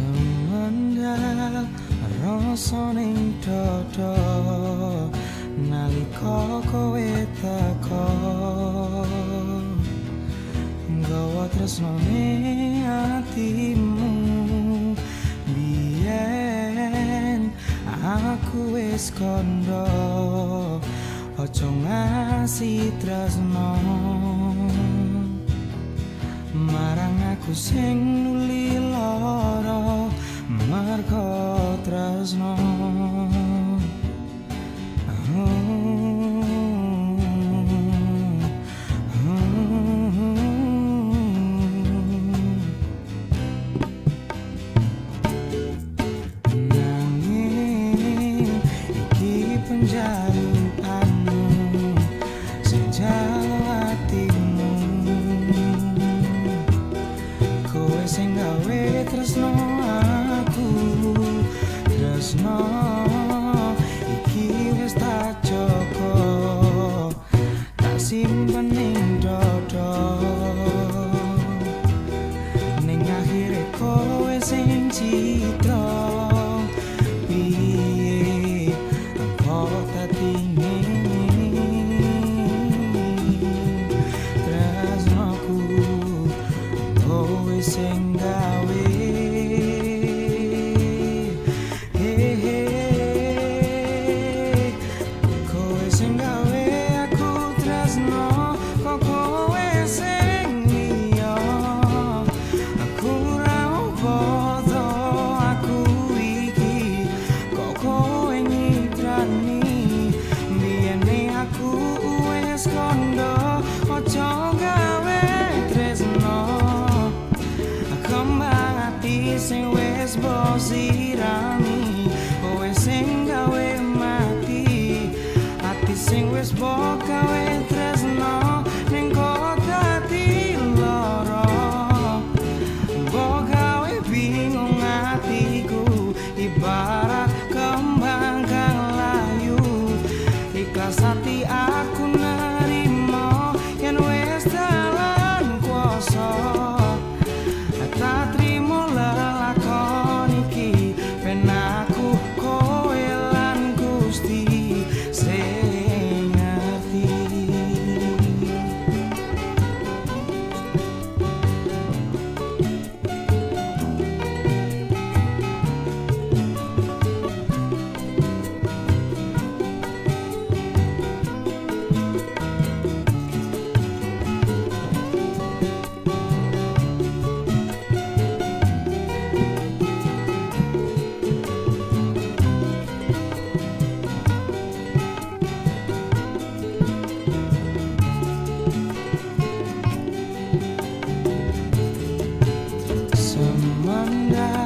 ngendal rasa ning dodo nalika kowe teko gawa tresno ning atimu. Biyen aku wis kondo ojo ngasih tresno marang aku sing nuli lara marga tresno sing gawe tresno aku tresno iki wis tak joko tak simpen ing dodo. sing with Walker. one.